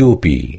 टोपी